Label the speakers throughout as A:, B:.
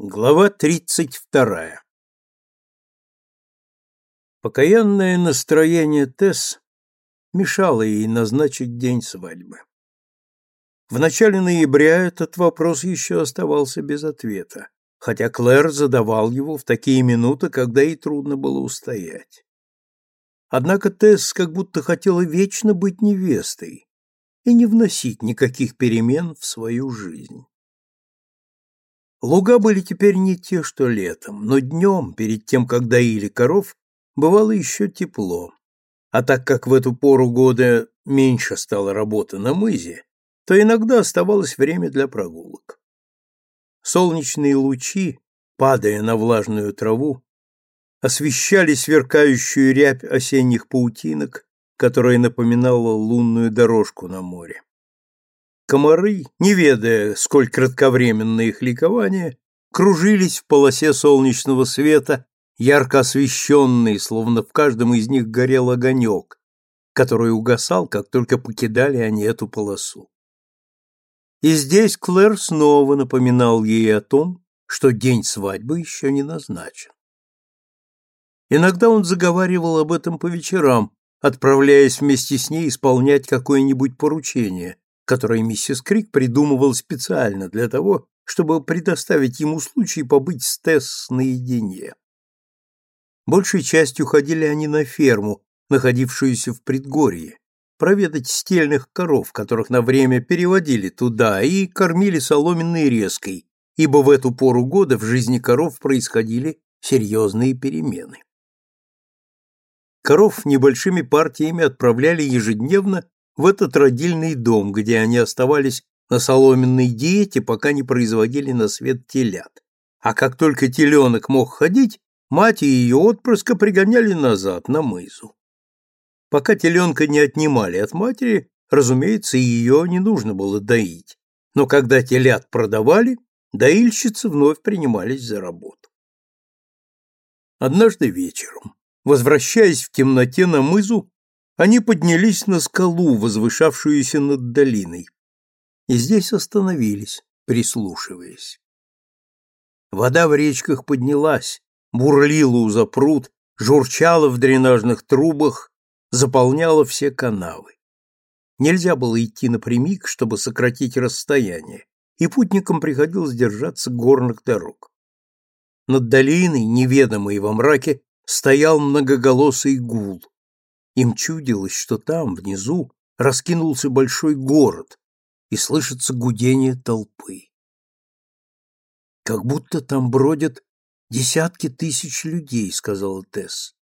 A: Глава тридцать вторая Покаянное настроение Тесс мешало ей назначить день свадьбы. В начале ноября этот вопрос еще оставался без ответа, хотя Клэр задавал его в такие минуты, когда ей трудно было устоять. Однако Тесс как будто хотела вечно быть невестой и не вносить никаких перемен в свою жизнь. Луга были теперь не те, что летом, но днем, перед тем, как доили коров, бывало еще тепло. А так как в эту пору года меньше стало работы на мызе, то иногда оставалось время для прогулок. Солнечные лучи, падая на влажную траву, освещали сверкающую рябь осенних паутинок, которая напоминала лунную дорожку на море. Комары, не ведая, сколь кратковременно их ликование, кружились в полосе солнечного света, ярко освещенные, словно в каждом из них горел огонек, который угасал, как только покидали они эту полосу. И здесь Клэр снова напоминал ей о том, что день свадьбы еще не назначен. Иногда он заговаривал об этом по вечерам, отправляясь вместе с ней исполнять какое-нибудь поручение, которое миссис Крик придумывал специально для того, чтобы предоставить ему случай побыть с Тесс наедине. Большей частью ходили они на ферму, находившуюся в предгорье, проведать стельных коров, которых на время переводили туда, и кормили соломенной резкой, ибо в эту пору года в жизни коров происходили серьезные перемены. Коров небольшими партиями отправляли ежедневно в этот родильный дом, где они оставались на соломенной диете, пока не производили на свет телят. А как только теленок мог ходить, мать и ее отпрыска пригоняли назад, на мызу. Пока теленка не отнимали от матери, разумеется, ее не нужно было доить. Но когда телят продавали, доильщицы вновь принимались за работу. Однажды вечером, возвращаясь в темноте на мызу, они поднялись на скалу, возвышавшуюся над долиной, и здесь остановились, прислушиваясь. Вода в речках поднялась, бурлила у запрут, журчала в дренажных трубах, заполняла все канавы. Нельзя было идти напрямик, чтобы сократить расстояние, и путникам приходилось держаться горных дорог. Над долиной, неведомой во мраке, стоял многоголосый гул. Им чудилось, что там, внизу, раскинулся большой город, и слышится гудение толпы. «Как будто там бродят десятки тысяч людей», — сказала Тесс.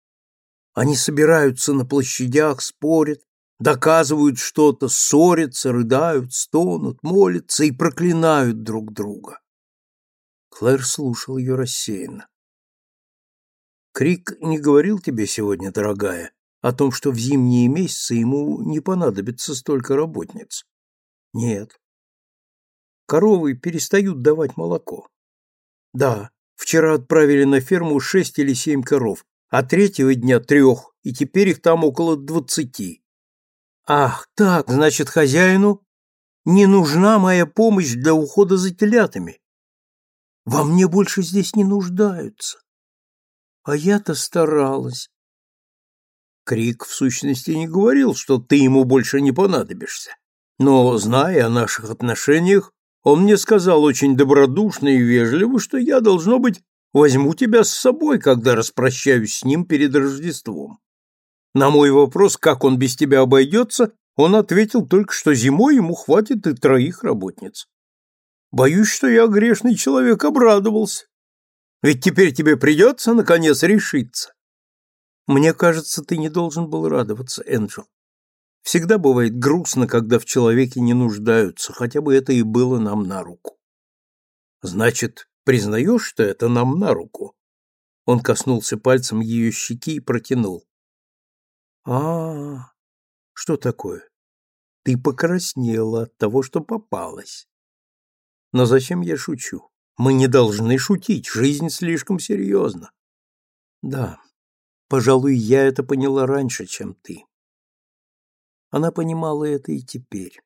A: «Они собираются на площадях, спорят, доказывают что-то, ссорятся, рыдают, стонут, молятся и проклинают друг друга». Клэр слушал ее рассеянно. «Крик не говорил тебе сегодня, дорогая, о том, что в зимние месяцы ему не понадобится столько работниц. Нет. Коровы перестают давать молоко. Да, вчера отправили на ферму шесть или семь коров, а третьего дня трех, и теперь их там около двадцати. Ах, так, значит, хозяину не нужна моя помощь для ухода за телятами. Во мне больше здесь не нуждаются. А я-то старалась. Крик, в сущности, не говорил, что ты ему больше не понадобишься. Но, зная о наших отношениях, он мне сказал очень добродушно и вежливо, что я, должно быть, возьму тебя с собой, когда распрощаюсь с ним перед Рождеством. На мой вопрос, как он без тебя обойдется, он ответил только, что зимой ему хватит и троих работниц. Боюсь, что я, грешный человек, обрадовался. Ведь теперь тебе придется, наконец, решиться. Мне кажется, ты не должен был радоваться, Энджел. Всегда бывает грустно, когда в человеке не нуждаются, хотя бы это и было нам на руку. Значит, признаешь, что это нам на руку? Он коснулся пальцем ее щеки и протянул. А, -а, а что такое? Ты покраснела от того, что попалась. Но зачем я шучу? Мы не должны шутить, жизнь слишком серьезна. Да, Пожалуй, я это поняла раньше, чем ты. Она понимала это и теперь.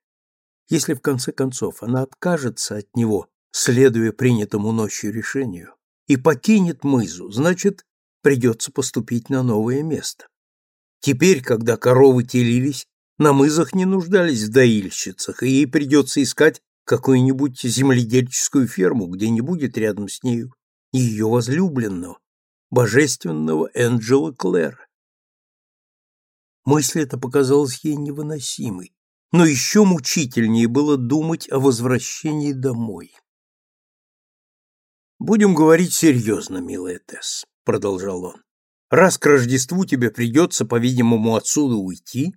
A: Если в конце концов она откажется от него, следуя принятому ночью решению, и покинет мызу, значит, придется поступить на новое место. Теперь, когда коровы телились, на мызах не нуждались в доильщицах, и ей придется искать какую-нибудь земледельческую ферму, где не будет рядом с нею ее возлюбленного, божественного Энджела Клэра. Мысль эта показалась ей невыносимой, но еще мучительнее было думать о возвращении домой. «Будем говорить серьезно, милая Тесс», — продолжал он. «Раз к Рождеству тебе придется, по-видимому, отсюда уйти,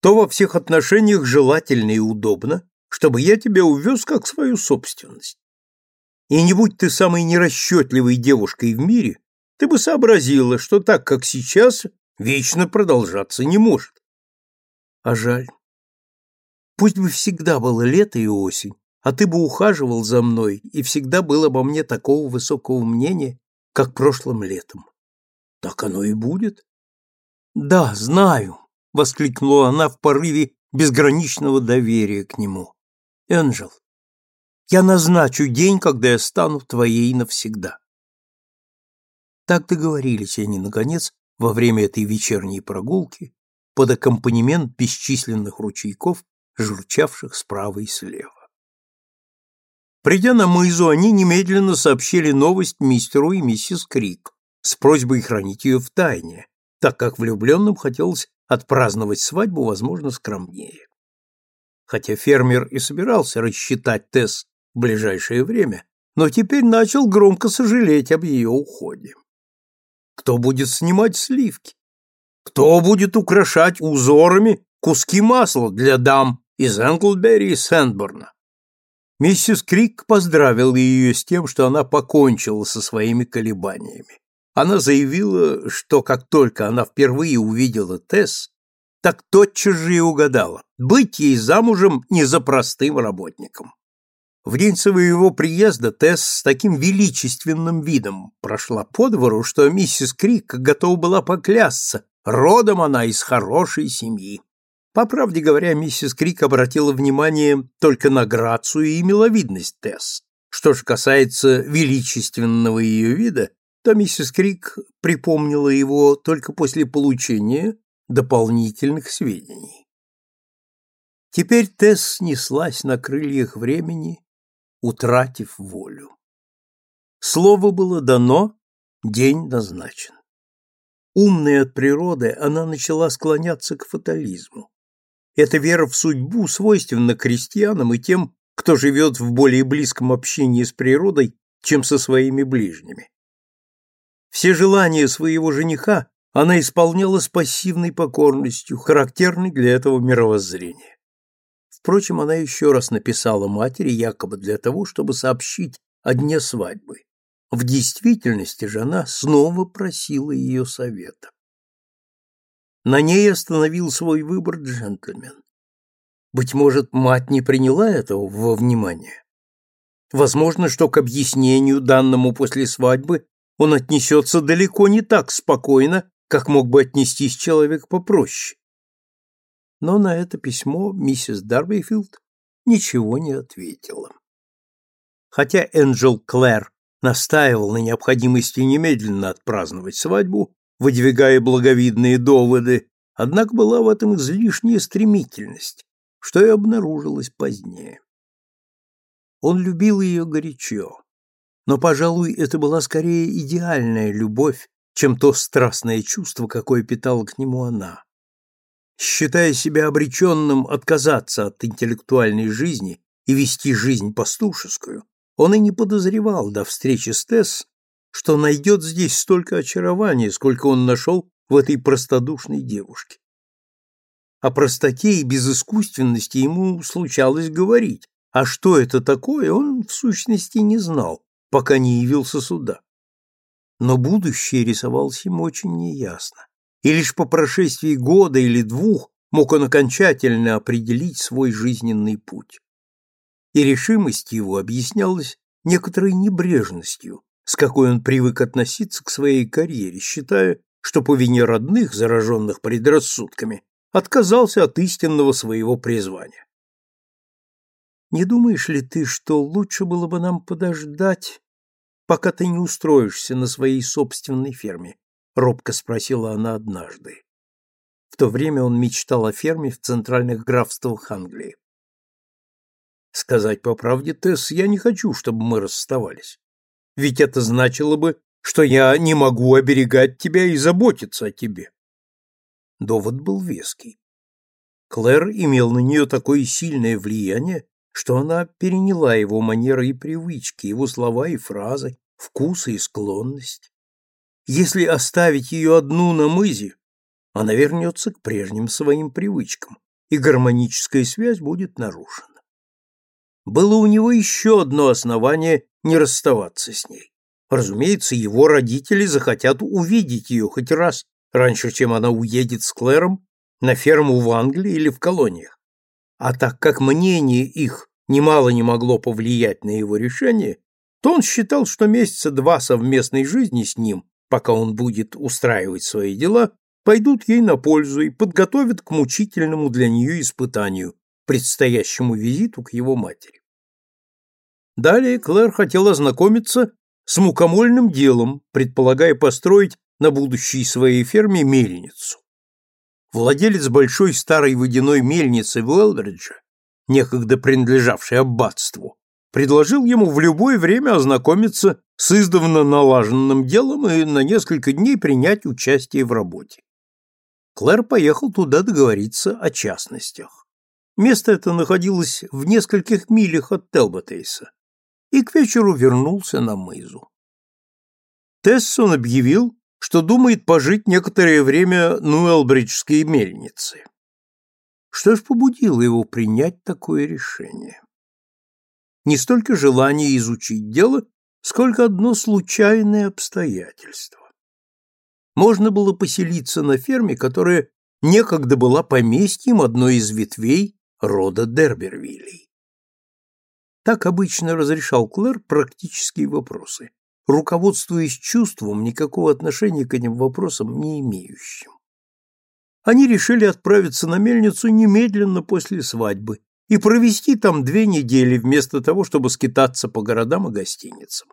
A: то во всех отношениях желательно и удобно, чтобы я тебя увез как свою собственность. И не будь ты самой нерасчетливой девушкой в мире, ты бы сообразила, что так, как сейчас, вечно продолжаться не может. А жаль. Пусть бы всегда было лето и осень, а ты бы ухаживал за мной и всегда был обо мне такого высокого мнения, как прошлым летом. Так оно и будет. Да, знаю, воскликнула она в порыве безграничного доверия к нему. Энджел, я назначу день, когда я стану твоей навсегда. Так договорились они, наконец, во время этой вечерней прогулки под аккомпанемент бесчисленных ручейков, журчавших справа и слева. Придя на мызу, они немедленно сообщили новость мистеру и миссис Крик с просьбой хранить ее в тайне, так как влюбленным хотелось отпраздновать свадьбу, возможно, скромнее. Хотя фермер и собирался рассчитать Тесс в ближайшее время, но теперь начал громко сожалеть об ее уходе. Кто будет снимать сливки? Кто будет украшать узорами куски масла для дам из Энглберри и Сэндборна? Миссис Крик поздравила ее с тем, что она покончила со своими колебаниями. Она заявила, что как только она впервые увидела Тесс, так тотчас же и угадала, быть ей замужем не за простым работником. В день своего приезда Тесс с таким величественным видом прошла по двору, что миссис Крик готова была поклясться, родом она из хорошей семьи. По правде говоря, миссис Крик обратила внимание только на грацию и миловидность Тесс. Что же касается величественного ее вида, то миссис Крик припомнила его только после получения дополнительных сведений. Теперь Тесс неслась на крыльях времени, утратив волю. Слово было дано, день назначен. Умная от природы, она начала склоняться к фатализму. Эта вера в судьбу свойственна крестьянам и тем, кто живет в более близком общении с природой, чем со своими ближними. Все желания своего жениха она исполняла с пассивной покорностью, характерной для этого мировоззрения. Впрочем, она еще раз написала матери якобы для того, чтобы сообщить о дне свадьбы. В действительности же она снова просила ее совета. На ней остановил свой выбор джентльмен. Быть может, мать не приняла этого во внимание. Возможно, что к объяснению, данному после свадьбы, он отнесется далеко не так спокойно, как мог бы отнестись человек попроще. Но на это письмо миссис Дарбифилд ничего не ответила. Хотя Энджел Клэр настаивал на необходимости немедленно отпраздновать свадьбу, выдвигая благовидные доводы, однако была в этом излишняя стремительность, что и обнаружилось позднее. Он любил ее горячо, но, пожалуй, это была скорее идеальная любовь, чем то страстное чувство, какое питала к нему она. Считая себя обреченным отказаться от интеллектуальной жизни и вести жизнь пастушескую, он и не подозревал до встречи с Тесс, что найдет здесь столько очарования, сколько он нашел в этой простодушной девушке. О простоте и безыскусственности ему случалось говорить, а что это такое, он в сущности не знал, пока не явился сюда. Но будущее рисовалось ему очень неясно, и лишь по прошествии года или двух мог он окончательно определить свой жизненный путь. И решимость его объяснялась некоторой небрежностью, с какой он привык относиться к своей карьере, считая, что по вине родных, зараженных предрассудками, отказался от истинного своего призвания. Не думаешь ли ты, что лучше было бы нам подождать, пока ты не устроишься на своей собственной ферме? Робко спросила она однажды. В то время он мечтал о ферме в центральных графствах Англии. Сказать по правде, Тесс, я не хочу, чтобы мы расставались. Ведь это значило бы, что я не могу оберегать тебя и заботиться о тебе. Довод был веский. Клэр имел на нее такое сильное влияние, что она переняла его манеры и привычки, его слова и фразы, вкусы и склонность. Если оставить ее одну на мызе, она вернется к прежним своим привычкам, и гармоническая связь будет нарушена. Было у него еще одно основание не расставаться с ней. Разумеется, его родители захотят увидеть ее хоть раз, раньше, чем она уедет с Клэром на ферму в Англии или в колониях. А так как мнение их немало не могло повлиять на его решение, то он считал, что месяца два совместной жизни с ним, пока он будет устраивать свои дела, пойдут ей на пользу и подготовят к мучительному для нее испытанию, предстоящему визиту к его матери. Далее Клэр хотел ознакомиться с мукомольным делом, предполагая построить на будущей своей ферме мельницу. Владелец большой старой водяной мельницы в Уэлбриджа, некогда принадлежавшей аббатству, предложил ему в любое время ознакомиться с издавна налаженным делом и на несколько дней принять участие в работе. Клэр поехал туда договориться о частностях. Место это находилось в нескольких милях от Телботейса, и к вечеру вернулся на мызу. Тессон объявил, что думает пожить некоторое время на Уэлбриджской мельнице. Что ж побудило его принять такое решение? Не столько желание изучить дело, сколько одно случайное обстоятельство. Можно было поселиться на ферме, которая некогда была поместьем одной из ветвей рода Дербервилей. Так обычно разрешал Клэр практические вопросы руководствуясь чувством, никакого отношения к этим вопросам не имеющим. Они решили отправиться на мельницу немедленно после свадьбы и провести там две недели вместо того, чтобы скитаться по городам и гостиницам.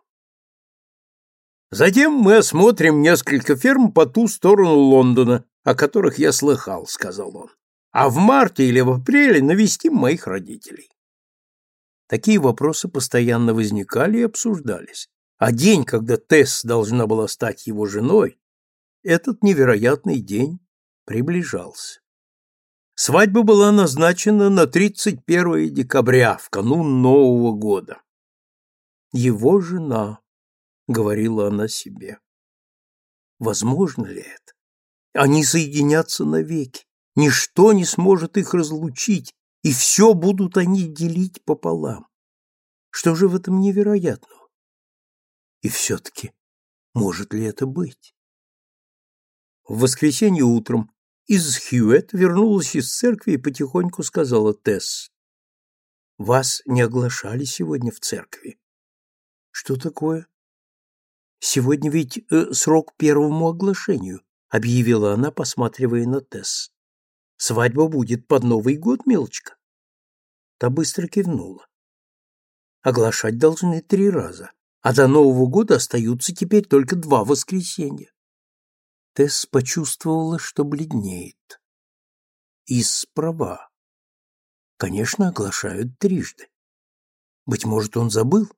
A: Затем мы осмотрим несколько ферм по ту сторону Лондона, о которых я слыхал, сказал он. А в марте или в апреле навестим моих родителей. Такие вопросы постоянно возникали и обсуждались. А день, когда Тесс должна была стать его женой, этот невероятный день приближался. Свадьба была назначена на 31 декабря, в канун Нового года. «Его жена», — говорила она себе. Возможно ли это? Они соединятся навеки, ничто не сможет их разлучить, и все будут они делить пополам. Что же в этом невероятного? И все-таки, может ли это быть? В воскресенье утром из Хьюэт вернулась из церкви и потихоньку сказала Тесс. «Вас не оглашали сегодня в церкви». «Что такое?» «Сегодня ведь э, срок первому оглашению», — объявила она, посматривая на Тесс. «Свадьба будет под Новый год, мелочка». Та быстро кивнула. «Оглашать должны три раза а до Нового года остаются теперь только два воскресенья. Тесс почувствовала, что бледнеет. Из права. Конечно, оглашают трижды. Быть может, он забыл?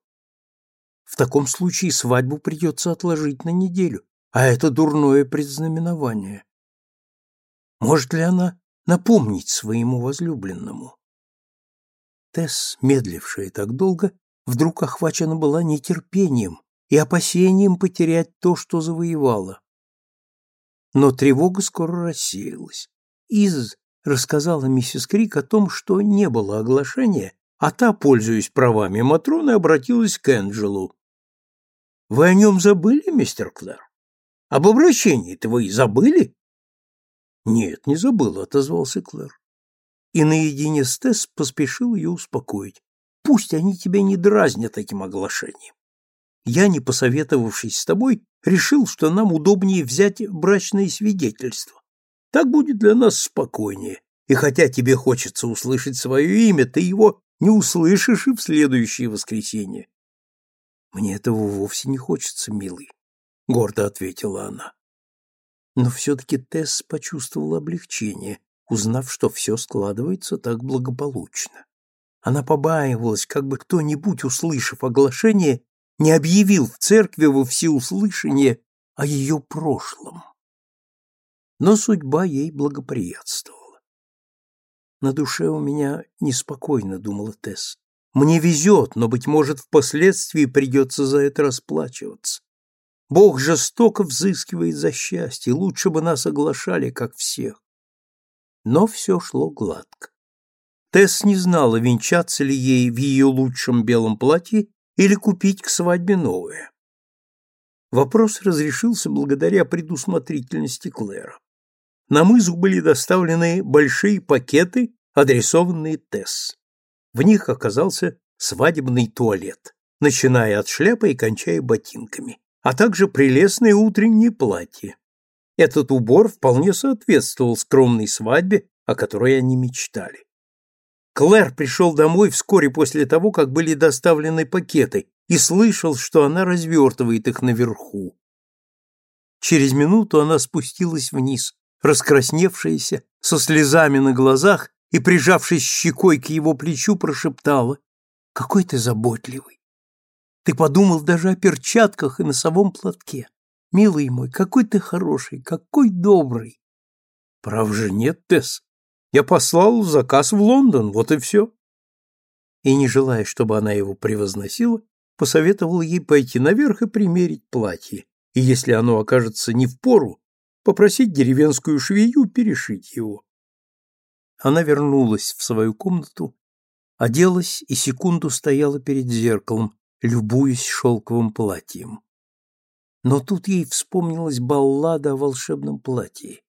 A: В таком случае свадьбу придется отложить на неделю, а это дурное предзнаменование. Может ли она напомнить своему возлюбленному? Тесс, медлившая так долго, вдруг охвачена была нетерпением и опасением потерять то, что завоевала. Но тревога скоро рассеялась. Из рассказала миссис Крик о том, что не было оглашения, а та, пользуясь правами Матроны, обратилась к Энджелу. «Вы о нем забыли, мистер Клэр? Об обращении-то вы забыли?» «Нет, не забыл», — отозвался Клэр. И наедине с Тесс поспешил ее успокоить. Пусть они тебя не дразнят этим оглашением. Я, не посоветовавшись с тобой, решил, что нам удобнее взять брачное свидетельство. Так будет для нас спокойнее. И хотя тебе хочется услышать свое имя, ты его не услышишь и в следующее воскресенье. Мне этого вовсе не хочется, милый, гордо ответила она. Но все-таки Тесс почувствовала облегчение, узнав, что все складывается так благополучно. Она побаивалась, как бы кто-нибудь, услышав оглашение, не объявил в церкви во всеуслышание о ее прошлом. Но судьба ей благоприятствовала. «На душе у меня неспокойно», — думала Тесс. «Мне везет, но, быть может, впоследствии придется за это расплачиваться. Бог жестоко взыскивает за счастье, лучше бы нас оглашали, как всех». Но все шло гладко. Тесс не знала, венчаться ли ей в ее лучшем белом платье или купить к свадьбе новое. Вопрос разрешился благодаря предусмотрительности Клэра. На мызу были доставлены большие пакеты, адресованные Тесс. В них оказался свадебный туалет, начиная от шляпы и кончая ботинками, а также прелестное утреннее платье. Этот убор вполне соответствовал скромной свадьбе, о которой они мечтали. Клэр пришел домой вскоре после того, как были доставлены пакеты, и слышал, что она развертывает их наверху. Через минуту она спустилась вниз, раскрасневшаяся, со слезами на глазах, и, прижавшись щекой к его плечу, прошептала, «Какой ты заботливый! Ты подумал даже о перчатках и носовом платке. Милый мой, какой ты хороший, какой добрый!» «Прав же нет, Тесс, я послал заказ в Лондон, вот и все. И, не желая, чтобы она его превозносила, посоветовал ей пойти наверх и примерить платье, и если оно окажется не в пору, попросить деревенскую швею перешить его. Она вернулась в свою комнату, оделась и секунду стояла перед зеркалом, любуясь шелковым платьем. Но тут ей вспомнилась баллада о волшебном платье.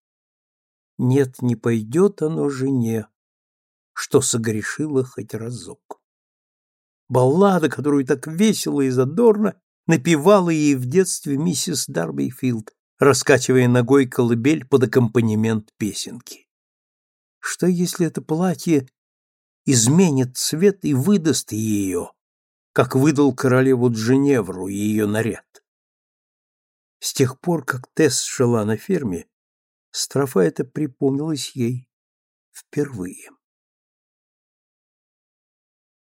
A: Нет, не пойдет оно жене, что согрешила хоть разок. Баллада, которую так весело и задорно напевала ей в детстве миссис Дарбифилд, раскачивая ногой колыбель под аккомпанемент песенки. Что, если это платье изменит цвет и выдаст ее, как выдал королеву Дженевру ее наряд? С тех пор, как Тесс жила на ферме, Строфа это припомнилась ей впервые.